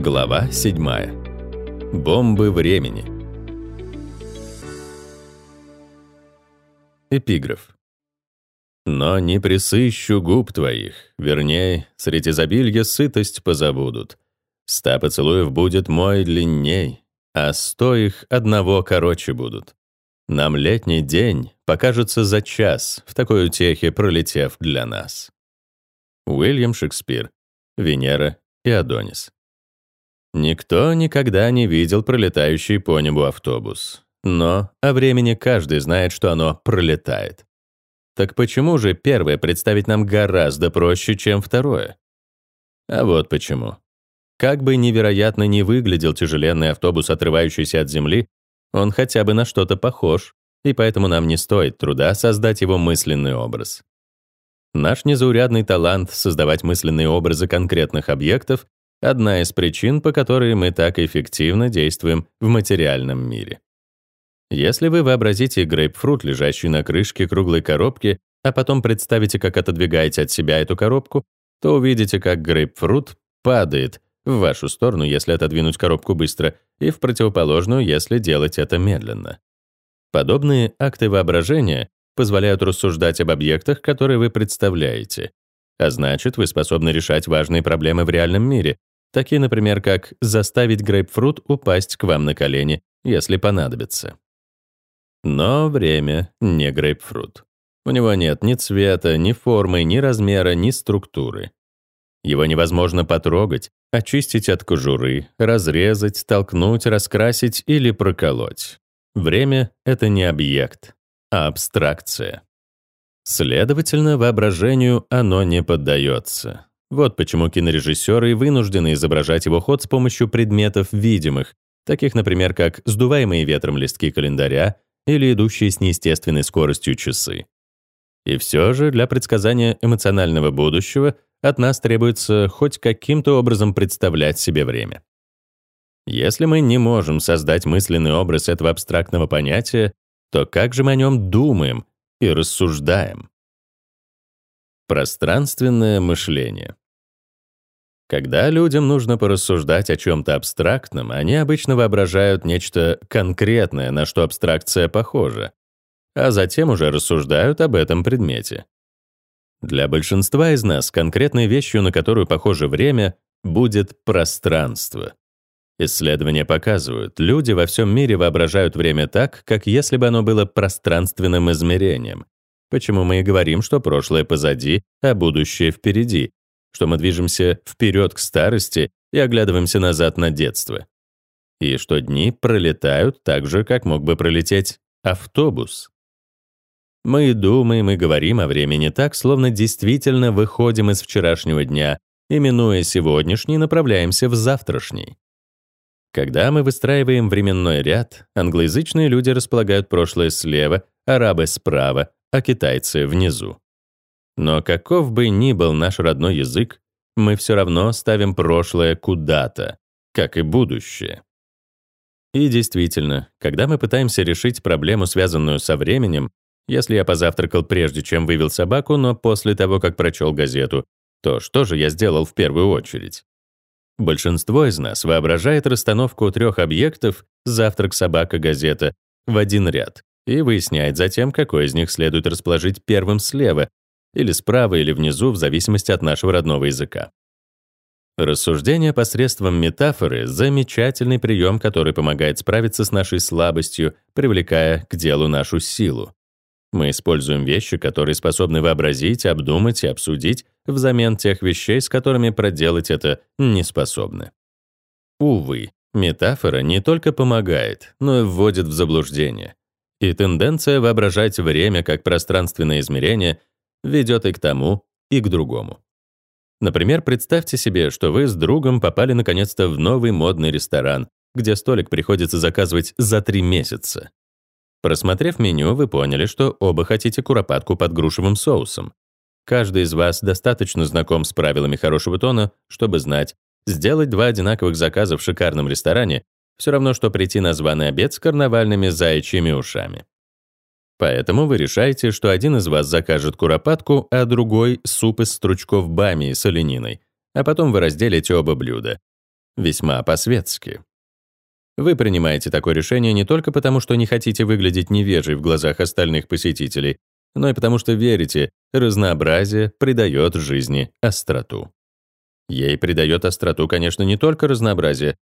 Глава 7. Бомбы времени. Эпиграф. «Но не присыщу губ твоих, вернее, среди изобилья сытость позабудут. Ста поцелуев будет мой длинней, а сто их одного короче будут. Нам летний день покажется за час, в такой утехе пролетев для нас». Уильям Шекспир. Венера и Адонис. Никто никогда не видел пролетающий по небу автобус. Но о времени каждый знает, что оно пролетает. Так почему же первое представить нам гораздо проще, чем второе? А вот почему. Как бы невероятно не выглядел тяжеленный автобус, отрывающийся от земли, он хотя бы на что-то похож, и поэтому нам не стоит труда создать его мысленный образ. Наш незаурядный талант создавать мысленные образы конкретных объектов — одна из причин, по которой мы так эффективно действуем в материальном мире. Если вы вообразите грейпфрут, лежащий на крышке круглой коробки, а потом представите, как отодвигаете от себя эту коробку, то увидите, как грейпфрут падает в вашу сторону, если отодвинуть коробку быстро, и в противоположную, если делать это медленно. Подобные акты воображения позволяют рассуждать об объектах, которые вы представляете. А значит, вы способны решать важные проблемы в реальном мире, такие, например, как заставить грейпфрут упасть к вам на колени, если понадобится. Но время не грейпфрут. У него нет ни цвета, ни формы, ни размера, ни структуры. Его невозможно потрогать, очистить от кожуры, разрезать, толкнуть, раскрасить или проколоть. Время — это не объект, а абстракция. Следовательно, воображению оно не поддается. Вот почему кинорежиссеры вынуждены изображать его ход с помощью предметов видимых, таких, например, как сдуваемые ветром листки календаря или идущие с неестественной скоростью часы. И все же для предсказания эмоционального будущего от нас требуется хоть каким-то образом представлять себе время. Если мы не можем создать мысленный образ этого абстрактного понятия, то как же мы о нем думаем и рассуждаем? Пространственное мышление. Когда людям нужно порассуждать о чем-то абстрактном, они обычно воображают нечто конкретное, на что абстракция похожа, а затем уже рассуждают об этом предмете. Для большинства из нас конкретной вещью, на которую похоже время, будет пространство. Исследования показывают, люди во всем мире воображают время так, как если бы оно было пространственным измерением. Почему мы и говорим, что прошлое позади, а будущее впереди, что мы движемся вперед к старости и оглядываемся назад на детство. И что дни пролетают так же, как мог бы пролететь автобус. Мы думаем и говорим о времени так, словно действительно выходим из вчерашнего дня и, минуя сегодняшний, направляемся в завтрашний. Когда мы выстраиваем временной ряд, англоязычные люди располагают прошлое слева, арабы справа, а китайцы внизу. Но каков бы ни был наш родной язык, мы все равно ставим прошлое куда-то, как и будущее. И действительно, когда мы пытаемся решить проблему, связанную со временем, если я позавтракал прежде, чем вывел собаку, но после того, как прочел газету, то что же я сделал в первую очередь? Большинство из нас воображает расстановку трех объектов «завтрак, собака, газета» в один ряд и выясняет затем, какой из них следует расположить первым слева или справа или внизу в зависимости от нашего родного языка. Рассуждение посредством метафоры — замечательный прием, который помогает справиться с нашей слабостью, привлекая к делу нашу силу. Мы используем вещи, которые способны вообразить, обдумать и обсудить взамен тех вещей, с которыми проделать это не способны. Увы, метафора не только помогает, но и вводит в заблуждение. И тенденция воображать время как пространственное измерение ведет и к тому, и к другому. Например, представьте себе, что вы с другом попали наконец-то в новый модный ресторан, где столик приходится заказывать за три месяца. Просмотрев меню, вы поняли, что оба хотите куропатку под грушевым соусом. Каждый из вас достаточно знаком с правилами хорошего тона, чтобы знать, сделать два одинаковых заказа в шикарном ресторане все равно, что прийти на званый обед с карнавальными заячьими ушами. Поэтому вы решаете, что один из вас закажет куропатку, а другой — суп из стручков бами с олениной, а потом вы разделите оба блюда. весьма по-светски. Вы принимаете такое решение не только потому, что не хотите выглядеть невежей в глазах остальных посетителей, но и потому что верите, разнообразие придает жизни остроту. Ей придает остроту, конечно, не только разнообразие,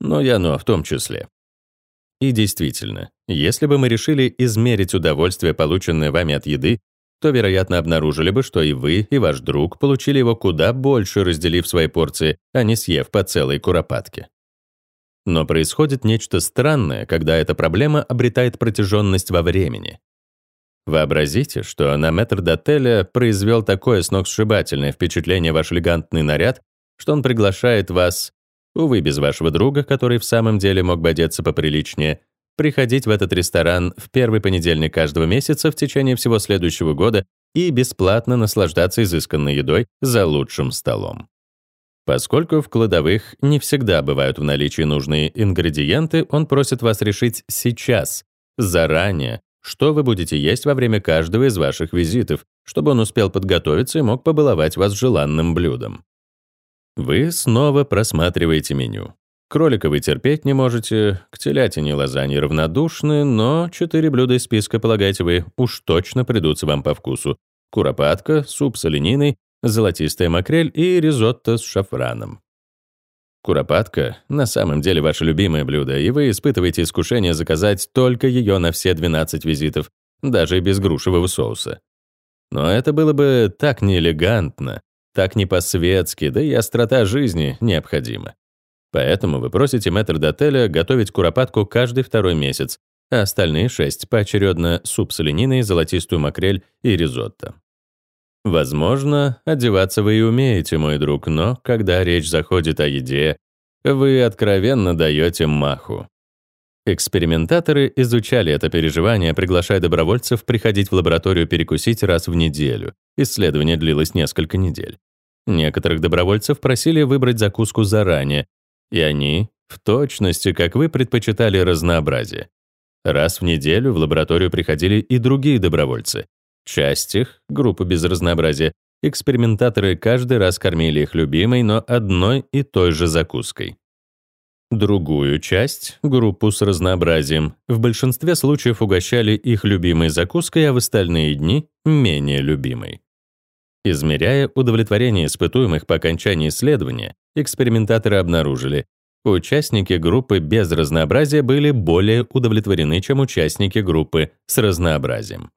но и оно в том числе. И действительно, если бы мы решили измерить удовольствие, полученное вами от еды, то, вероятно, обнаружили бы, что и вы, и ваш друг получили его куда больше, разделив свои порции, а не съев по целой куропатке. Но происходит нечто странное, когда эта проблема обретает протяженность во времени. Вообразите, что на метрдотеля произвел такое сногсшибательное впечатление ваш элегантный наряд, что он приглашает вас, увы, без вашего друга, который в самом деле мог бы одеться поприличнее, приходить в этот ресторан в первый понедельник каждого месяца в течение всего следующего года и бесплатно наслаждаться изысканной едой за лучшим столом. Поскольку в кладовых не всегда бывают в наличии нужные ингредиенты, он просит вас решить сейчас, заранее, что вы будете есть во время каждого из ваших визитов, чтобы он успел подготовиться и мог побаловать вас желанным блюдом. Вы снова просматриваете меню. Кролика вы терпеть не можете, к телятине лазаньи равнодушны, но четыре блюда из списка, полагаете вы, уж точно придутся вам по вкусу. Куропатка, суп с олениной, золотистая макрель и ризотто с шафраном. Куропатка — на самом деле ваше любимое блюдо, и вы испытываете искушение заказать только ее на все 12 визитов, даже без грушевого соуса. Но это было бы так неэлегантно, так не по-светски, да и острота жизни необходима. Поэтому вы просите метрдотеля готовить куропатку каждый второй месяц, а остальные шесть поочередно суп с олениной, золотистую макрель и ризотто. Возможно, одеваться вы и умеете, мой друг, но когда речь заходит о еде, вы откровенно даете маху. Экспериментаторы изучали это переживание, приглашая добровольцев приходить в лабораторию перекусить раз в неделю. Исследование длилось несколько недель. Некоторых добровольцев просили выбрать закуску заранее, и они, в точности, как вы, предпочитали разнообразие. Раз в неделю в лабораторию приходили и другие добровольцы. Часть их, группа без разнообразия, экспериментаторы каждый раз кормили их любимой, но одной и той же закуской. Другую часть, группу с разнообразием, в большинстве случаев угощали их любимой закуской, а в остальные дни — менее любимой. Измеряя удовлетворение испытуемых по окончании исследования, экспериментаторы обнаружили, участники группы без разнообразия были более удовлетворены, чем участники группы с разнообразием.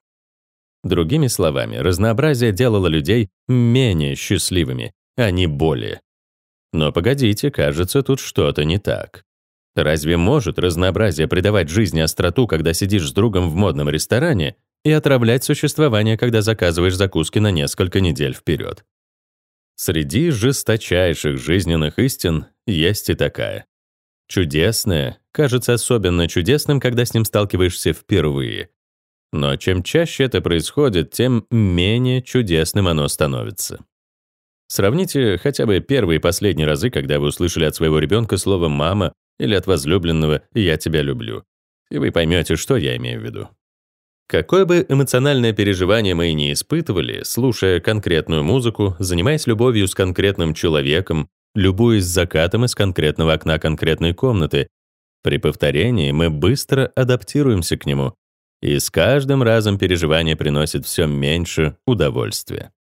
Другими словами, разнообразие делало людей менее счастливыми, а не более. Но погодите, кажется, тут что-то не так. Разве может разнообразие придавать жизни остроту, когда сидишь с другом в модном ресторане, и отравлять существование, когда заказываешь закуски на несколько недель вперед? Среди жесточайших жизненных истин есть и такая. Чудесное кажется особенно чудесным, когда с ним сталкиваешься впервые. Но чем чаще это происходит, тем менее чудесным оно становится. Сравните хотя бы первые и последние разы, когда вы услышали от своего ребенка слово «мама» или от возлюбленного «я тебя люблю», и вы поймете, что я имею в виду. Какое бы эмоциональное переживание мы и не испытывали, слушая конкретную музыку, занимаясь любовью с конкретным человеком, любуясь закатом из конкретного окна конкретной комнаты, при повторении мы быстро адаптируемся к нему, и с каждым разом переживание приносит все меньше удовольствия.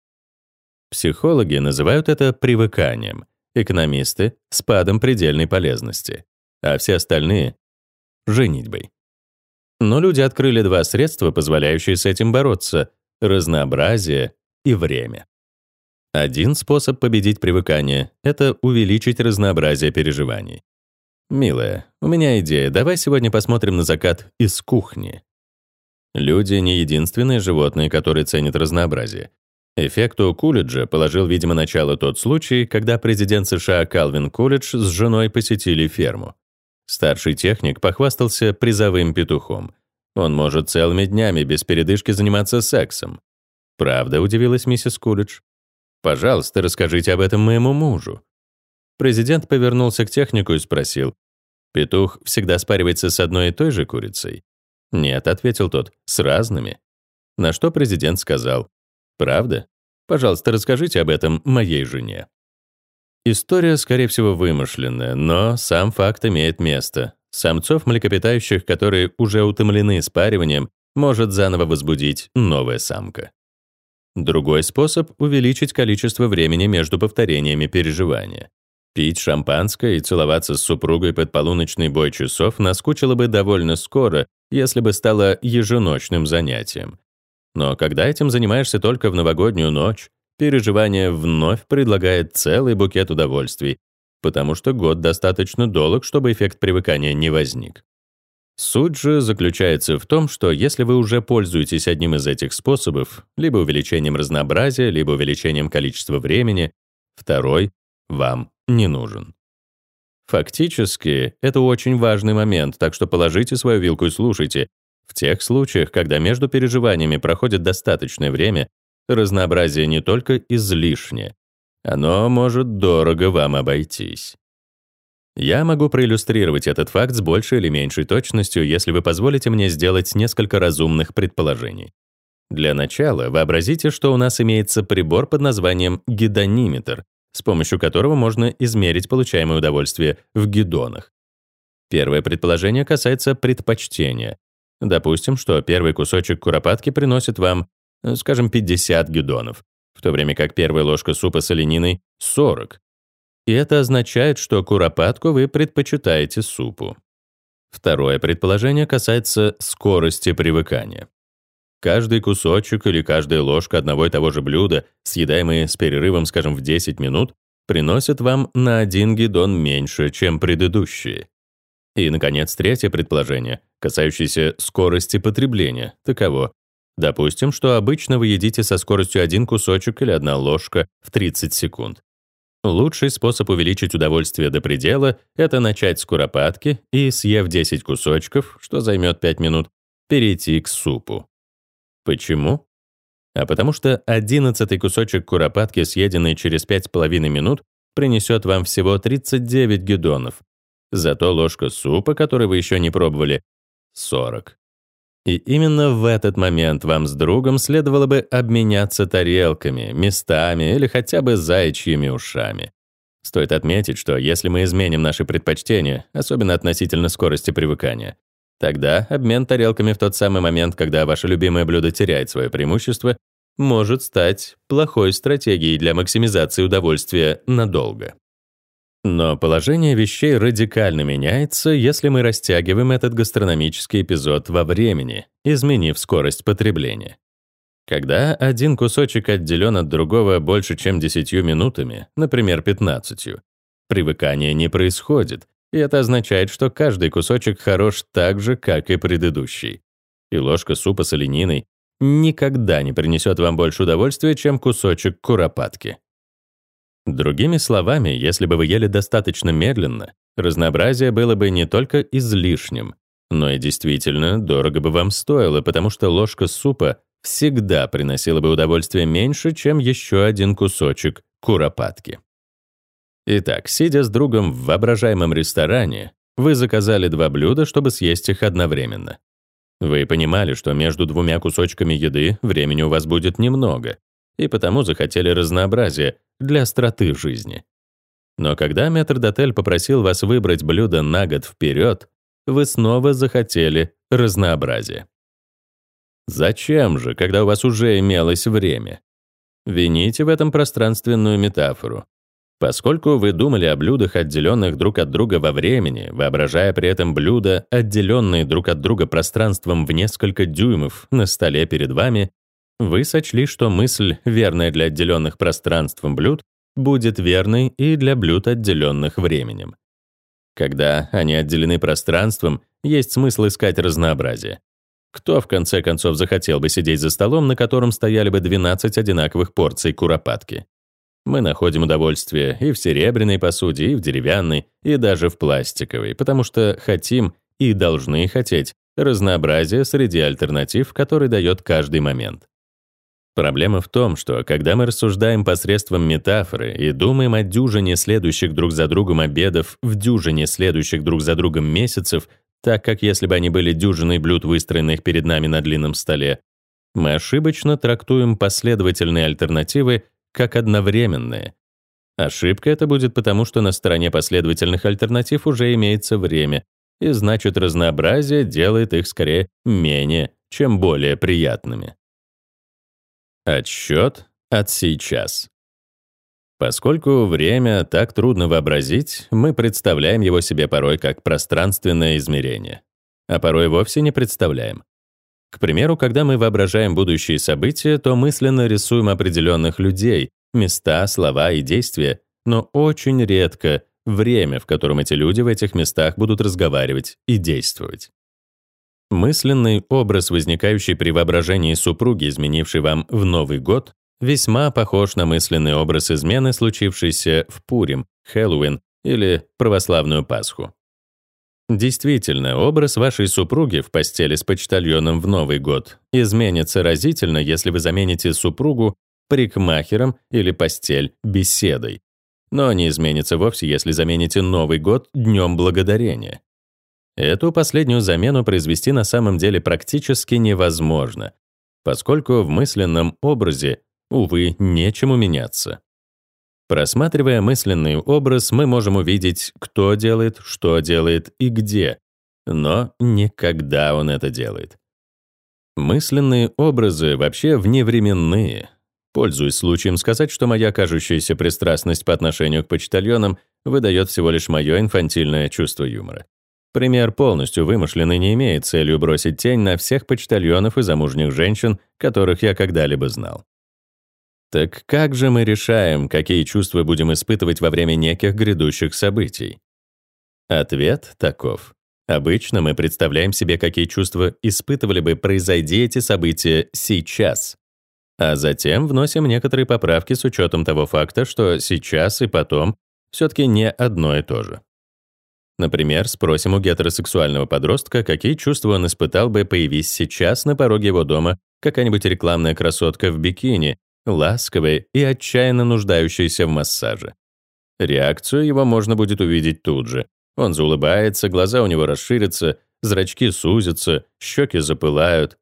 Психологи называют это привыканием, экономисты — спадом предельной полезности, а все остальные — женитьбой. Но люди открыли два средства, позволяющие с этим бороться — разнообразие и время. Один способ победить привыкание — это увеличить разнообразие переживаний. «Милая, у меня идея, давай сегодня посмотрим на закат из кухни». Люди — не единственные животные, которые ценят разнообразие. Эффекту Кулиджа положил, видимо, начало тот случай, когда президент США Калвин Кулидж с женой посетили ферму. Старший техник похвастался призовым петухом. Он может целыми днями без передышки заниматься сексом. «Правда?» — удивилась миссис Кулидж. «Пожалуйста, расскажите об этом моему мужу». Президент повернулся к технику и спросил. «Петух всегда спаривается с одной и той же курицей?» «Нет», — ответил тот, — «с разными». На что президент сказал, «Правда? Пожалуйста, расскажите об этом моей жене». История, скорее всего, вымышленная, но сам факт имеет место. Самцов млекопитающих, которые уже утомлены спариванием, может заново возбудить новая самка. Другой способ — увеличить количество времени между повторениями переживания. Пить шампанское и целоваться с супругой под полуночный бой часов наскучило бы довольно скоро, если бы стало еженочным занятием. Но когда этим занимаешься только в новогоднюю ночь, переживание вновь предлагает целый букет удовольствий, потому что год достаточно долг, чтобы эффект привыкания не возник. Суть же заключается в том, что если вы уже пользуетесь одним из этих способов, либо увеличением разнообразия, либо увеличением количества времени, второй вам не нужен. Фактически, это очень важный момент, так что положите свою вилку и слушайте. В тех случаях, когда между переживаниями проходит достаточное время, разнообразие не только излишне, оно может дорого вам обойтись. Я могу проиллюстрировать этот факт с большей или меньшей точностью, если вы позволите мне сделать несколько разумных предположений. Для начала вообразите, что у нас имеется прибор под названием гедониметр, с помощью которого можно измерить получаемое удовольствие в гедонах. Первое предположение касается предпочтения. Допустим, что первый кусочек куропатки приносит вам, скажем, 50 гедонов, в то время как первая ложка супа с олениной — 40. И это означает, что куропатку вы предпочитаете супу. Второе предположение касается скорости привыкания. Каждый кусочек или каждая ложка одного и того же блюда, съедаемые с перерывом, скажем, в 10 минут, приносят вам на один гидон меньше, чем предыдущие. И, наконец, третье предположение, касающееся скорости потребления, таково. Допустим, что обычно вы едите со скоростью один кусочек или одна ложка в 30 секунд. Лучший способ увеличить удовольствие до предела — это начать с куропатки и, съев 10 кусочков, что займет 5 минут, перейти к супу. Почему? А потому что одиннадцатый кусочек куропатки, съеденный через 5,5 минут, принесет вам всего 39 гедонов. Зато ложка супа, который вы еще не пробовали, 40. И именно в этот момент вам с другом следовало бы обменяться тарелками, местами или хотя бы заячьими ушами. Стоит отметить, что если мы изменим наши предпочтения, особенно относительно скорости привыкания, тогда обмен тарелками в тот самый момент, когда ваше любимое блюдо теряет свое преимущество, может стать плохой стратегией для максимизации удовольствия надолго. Но положение вещей радикально меняется, если мы растягиваем этот гастрономический эпизод во времени, изменив скорость потребления. Когда один кусочек отделен от другого больше, чем 10 минутами, например, 15, привыкание не происходит, и это означает, что каждый кусочек хорош так же, как и предыдущий. И ложка супа с олениной никогда не принесет вам больше удовольствия, чем кусочек куропатки. Другими словами, если бы вы ели достаточно медленно, разнообразие было бы не только излишним, но и действительно дорого бы вам стоило, потому что ложка супа всегда приносила бы удовольствие меньше, чем еще один кусочек куропатки. Итак, сидя с другом в воображаемом ресторане, вы заказали два блюда, чтобы съесть их одновременно. Вы понимали, что между двумя кусочками еды времени у вас будет немного, и потому захотели разнообразия для остроты жизни. Но когда метрдотель попросил вас выбрать блюдо на год вперед, вы снова захотели разнообразия. Зачем же, когда у вас уже имелось время? Вините в этом пространственную метафору. Поскольку вы думали о блюдах, отделенных друг от друга во времени, воображая при этом блюда, отделенные друг от друга пространством в несколько дюймов на столе перед вами, вы сочли, что мысль, верная для отделенных пространством блюд, будет верной и для блюд, отделенных временем. Когда они отделены пространством, есть смысл искать разнообразие. Кто, в конце концов, захотел бы сидеть за столом, на котором стояли бы 12 одинаковых порций куропатки? Мы находим удовольствие и в серебряной посуде, и в деревянной, и даже в пластиковой, потому что хотим и должны хотеть разнообразие среди альтернатив, которые дает каждый момент. Проблема в том, что когда мы рассуждаем посредством метафоры и думаем о дюжине следующих друг за другом обедов в дюжине следующих друг за другом месяцев, так как если бы они были дюжиной блюд, выстроенных перед нами на длинном столе, мы ошибочно трактуем последовательные альтернативы как одновременные. Ошибка это будет потому, что на стороне последовательных альтернатив уже имеется время, и значит разнообразие делает их скорее менее, чем более приятными. Отсчет от сейчас. Поскольку время так трудно вообразить, мы представляем его себе порой как пространственное измерение, а порой вовсе не представляем. К примеру, когда мы воображаем будущие события, то мысленно рисуем определенных людей, места, слова и действия, но очень редко время, в котором эти люди в этих местах будут разговаривать и действовать. Мысленный образ, возникающий при воображении супруги, изменивший вам в Новый год, весьма похож на мысленный образ измены, случившейся в Пурим, Хэллоуин или православную Пасху. Действительно, образ вашей супруги в постели с почтальоном в Новый год изменится разительно, если вы замените супругу парикмахером или постель беседой. Но не изменится вовсе, если замените Новый год Днем Благодарения. Эту последнюю замену произвести на самом деле практически невозможно, поскольку в мысленном образе, увы, нечему меняться. Просматривая мысленный образ, мы можем увидеть, кто делает, что делает и где, но никогда он это делает. Мысленные образы вообще вневременные. Пользуясь случаем сказать, что моя кажущаяся пристрастность по отношению к почтальонам выдает всего лишь мое инфантильное чувство юмора. Пример полностью вымышленный не имеет целью бросить тень на всех почтальонов и замужних женщин, которых я когда-либо знал. Так как же мы решаем, какие чувства будем испытывать во время неких грядущих событий? Ответ таков. Обычно мы представляем себе, какие чувства испытывали бы, произойди эти события сейчас. А затем вносим некоторые поправки с учетом того факта, что сейчас и потом все-таки не одно и то же. Например, спросим у гетеросексуального подростка, какие чувства он испытал бы, появись сейчас на пороге его дома какая-нибудь рекламная красотка в бикини, ласковый и отчаянно нуждающийся в массаже. Реакцию его можно будет увидеть тут же. Он заулыбается, глаза у него расширятся, зрачки сузятся, щеки запылают.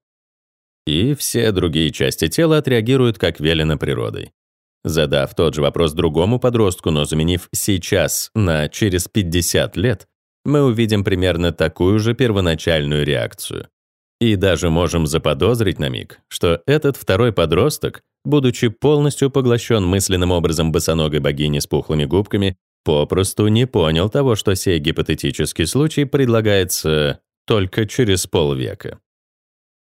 И все другие части тела отреагируют, как велено природой. Задав тот же вопрос другому подростку, но заменив «сейчас» на «через 50 лет», мы увидим примерно такую же первоначальную реакцию. И даже можем заподозрить на миг, что этот второй подросток будучи полностью поглощен мысленным образом босоногой богини с пухлыми губками, попросту не понял того, что сей гипотетический случай предлагается только через полвека.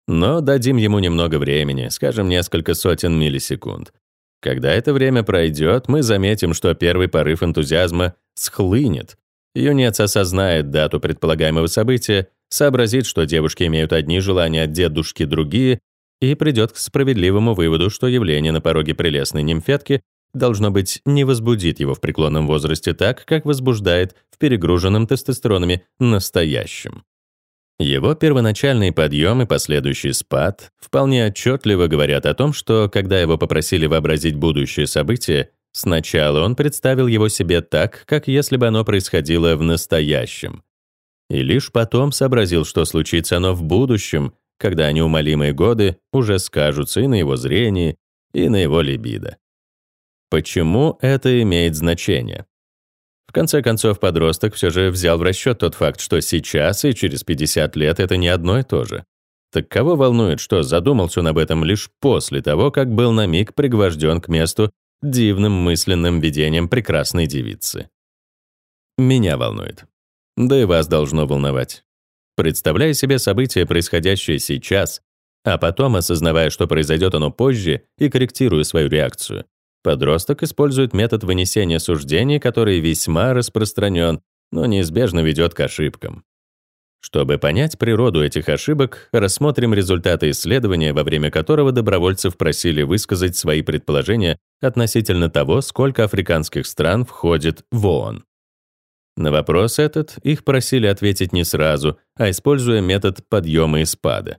Но дадим ему немного времени, скажем, несколько сотен миллисекунд. Когда это время пройдет, мы заметим, что первый порыв энтузиазма схлынет. Юнец осознает дату предполагаемого события, сообразит, что девушки имеют одни желания, а дедушки — другие, и придет к справедливому выводу, что явление на пороге прелестной нимфетки должно быть не возбудит его в преклонном возрасте так, как возбуждает в перегруженном тестостеронами настоящем. Его первоначальный подъем и последующий спад вполне отчетливо говорят о том, что, когда его попросили вообразить будущее событие, сначала он представил его себе так, как если бы оно происходило в настоящем. И лишь потом сообразил, что случится оно в будущем, когда неумолимые годы уже скажутся и на его зрении, и на его либидо. Почему это имеет значение? В конце концов, подросток все же взял в расчет тот факт, что сейчас и через 50 лет это не одно и то же. Так кого волнует, что задумался он об этом лишь после того, как был на миг пригвожден к месту дивным мысленным видением прекрасной девицы? Меня волнует. Да и вас должно волновать. Представляя себе события, происходящие сейчас, а потом осознавая, что произойдет оно позже, и корректируя свою реакцию, подросток использует метод вынесения суждений, который весьма распространен, но неизбежно ведет к ошибкам. Чтобы понять природу этих ошибок, рассмотрим результаты исследования, во время которого добровольцев просили высказать свои предположения относительно того, сколько африканских стран входит в ООН. На вопрос этот их просили ответить не сразу, а используя метод подъема и спада.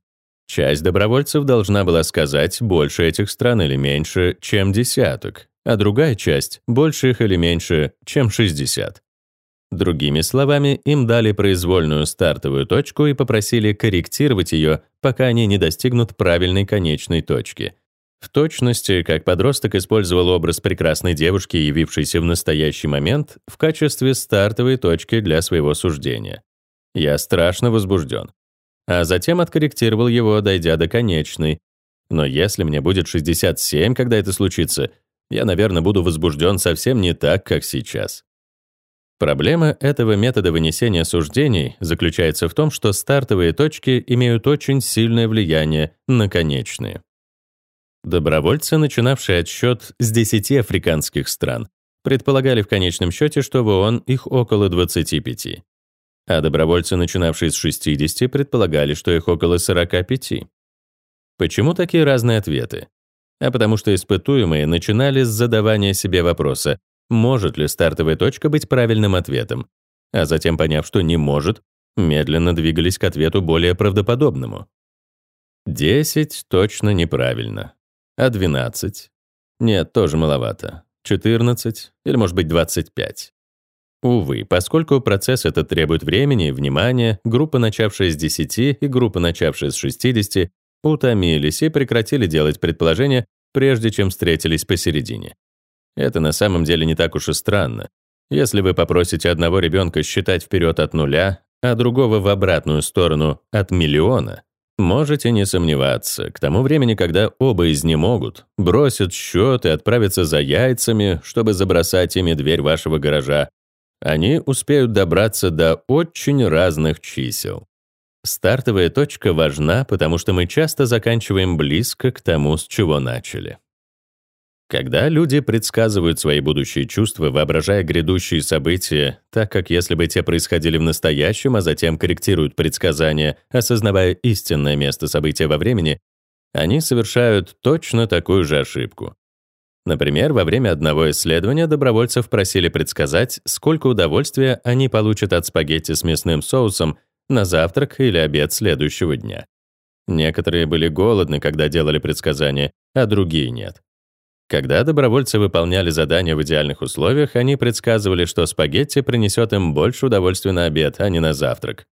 Часть добровольцев должна была сказать, больше этих стран или меньше, чем десяток, а другая часть — больше их или меньше, чем 60. Другими словами, им дали произвольную стартовую точку и попросили корректировать ее, пока они не достигнут правильной конечной точки. В точности, как подросток использовал образ прекрасной девушки, явившейся в настоящий момент, в качестве стартовой точки для своего суждения. Я страшно возбужден. А затем откорректировал его, дойдя до конечной. Но если мне будет 67, когда это случится, я, наверное, буду возбужден совсем не так, как сейчас. Проблема этого метода вынесения суждений заключается в том, что стартовые точки имеют очень сильное влияние на конечные. Добровольцы, начинавшие отсчет с 10 африканских стран, предполагали в конечном счете, что в ООН их около 25. А добровольцы, начинавшие с 60, предполагали, что их около 45. Почему такие разные ответы? А потому что испытуемые начинали с задавания себе вопроса, может ли стартовая точка быть правильным ответом, а затем, поняв, что не может, медленно двигались к ответу более правдоподобному. 10 точно неправильно. А 12? Нет, тоже маловато. 14 или, может быть, 25. Увы, поскольку процесс этот требует времени и внимания, группа, начавшая с 10 и группа, начавшая с 60, утомились и прекратили делать предположения, прежде чем встретились посередине. Это на самом деле не так уж и странно. Если вы попросите одного ребенка считать вперед от нуля, а другого в обратную сторону от миллиона, можете не сомневаться, к тому времени, когда оба изнемогут, бросят счет и отправятся за яйцами, чтобы забросать ими дверь вашего гаража, они успеют добраться до очень разных чисел. Стартовая точка важна, потому что мы часто заканчиваем близко к тому, с чего начали. Когда люди предсказывают свои будущие чувства, воображая грядущие события, так как если бы те происходили в настоящем, а затем корректируют предсказания, осознавая истинное место события во времени, они совершают точно такую же ошибку. Например, во время одного исследования добровольцев просили предсказать, сколько удовольствия они получат от спагетти с мясным соусом на завтрак или обед следующего дня. Некоторые были голодны, когда делали предсказания, а другие нет. Когда добровольцы выполняли задания в идеальных условиях, они предсказывали, что спагетти принесет им больше удовольствия на обед, а не на завтрак.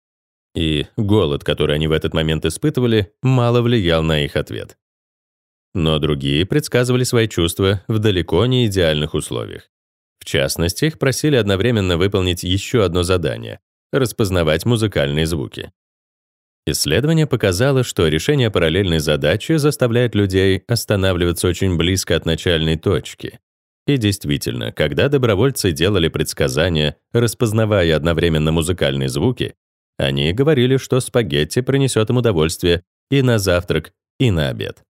И голод, который они в этот момент испытывали, мало влиял на их ответ. Но другие предсказывали свои чувства в далеко не идеальных условиях. В частности, их просили одновременно выполнить еще одно задание — распознавать музыкальные звуки. Исследование показало, что решение параллельной задачи заставляет людей останавливаться очень близко от начальной точки. И действительно, когда добровольцы делали предсказания, распознавая одновременно музыкальные звуки, они говорили, что спагетти принесет им удовольствие и на завтрак, и на обед.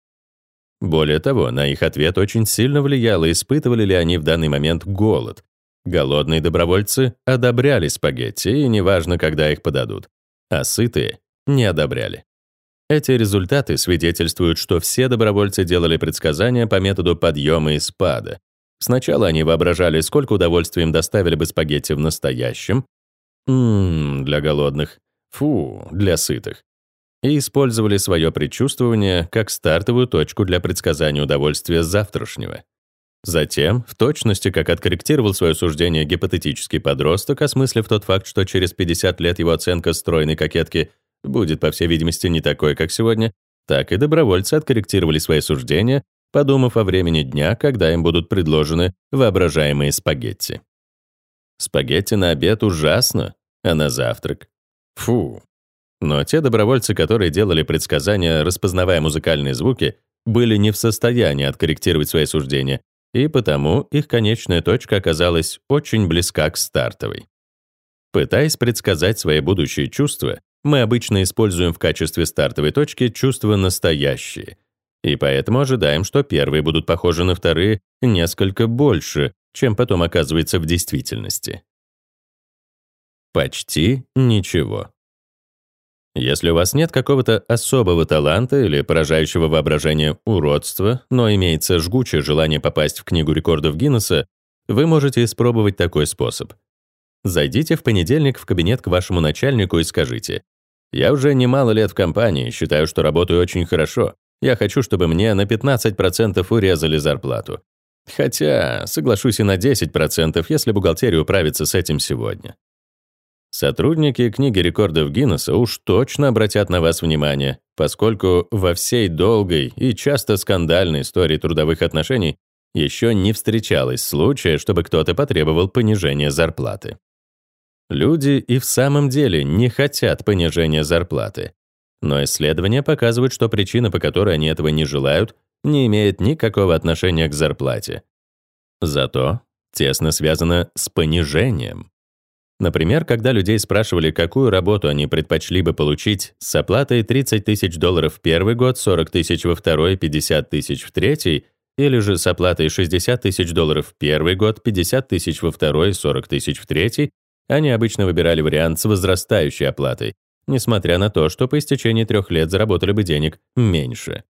Более того, на их ответ очень сильно влияло, испытывали ли они в данный момент голод. Голодные добровольцы одобряли спагетти, и неважно, когда их подадут. А сытые не одобряли. Эти результаты свидетельствуют, что все добровольцы делали предсказания по методу подъема и спада. Сначала они воображали, сколько удовольствия им доставили бы спагетти в настоящем. Ммм, для голодных. Фу, для сытых. И использовали свое предчувствование как стартовую точку для предсказания удовольствия завтрашнего. Затем, в точности, как откорректировал свое суждение гипотетический подросток, осмыслив тот факт, что через 50 лет его оценка стройной кокетки будет, по всей видимости, не такой, как сегодня, так и добровольцы откорректировали свои суждения, подумав о времени дня, когда им будут предложены воображаемые спагетти. Спагетти на обед ужасно, а на завтрак — фу. Но те добровольцы, которые делали предсказания, распознавая музыкальные звуки, были не в состоянии откорректировать свои суждения, и потому их конечная точка оказалась очень близка к стартовой. Пытаясь предсказать свои будущие чувства, мы обычно используем в качестве стартовой точки чувства настоящие, и поэтому ожидаем, что первые будут похожи на вторые несколько больше, чем потом оказывается в действительности. Почти ничего. Если у вас нет какого-то особого таланта или поражающего воображения уродства, но имеется жгучее желание попасть в Книгу рекордов Гиннесса, вы можете испробовать такой способ. Зайдите в понедельник в кабинет к вашему начальнику и скажите, я уже немало лет в компании, считаю, что работаю очень хорошо. Я хочу, чтобы мне на 15% урезали зарплату. Хотя, соглашусь и на 10%, если бухгалтерия управится с этим сегодня. Сотрудники книги рекордов Гиннесса уж точно обратят на вас внимание, поскольку во всей долгой и часто скандальной истории трудовых отношений еще не встречалось случая, чтобы кто-то потребовал понижения зарплаты. Люди и в самом деле не хотят понижения зарплаты. Но исследования показывают, что причина, по которой они этого не желают, не имеет никакого отношения к зарплате. Зато тесно связана с понижением. Например, когда людей спрашивали, какую работу они предпочли бы получить с оплатой 30 тысяч долларов в первый год, 40 тысяч во второй, 50 тысяч в третий, или же с оплатой 60 тысяч долларов в первый год, 50 тысяч во второй, 40 тысяч в третий, они обычно выбирали вариант с возрастающей оплатой, несмотря на то, что по истечении трех лет заработали бы денег меньше.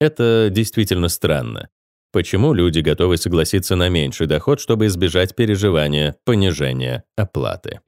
Это действительно странно. Почему люди готовы согласиться на меньший доход, чтобы избежать переживания понижения оплаты?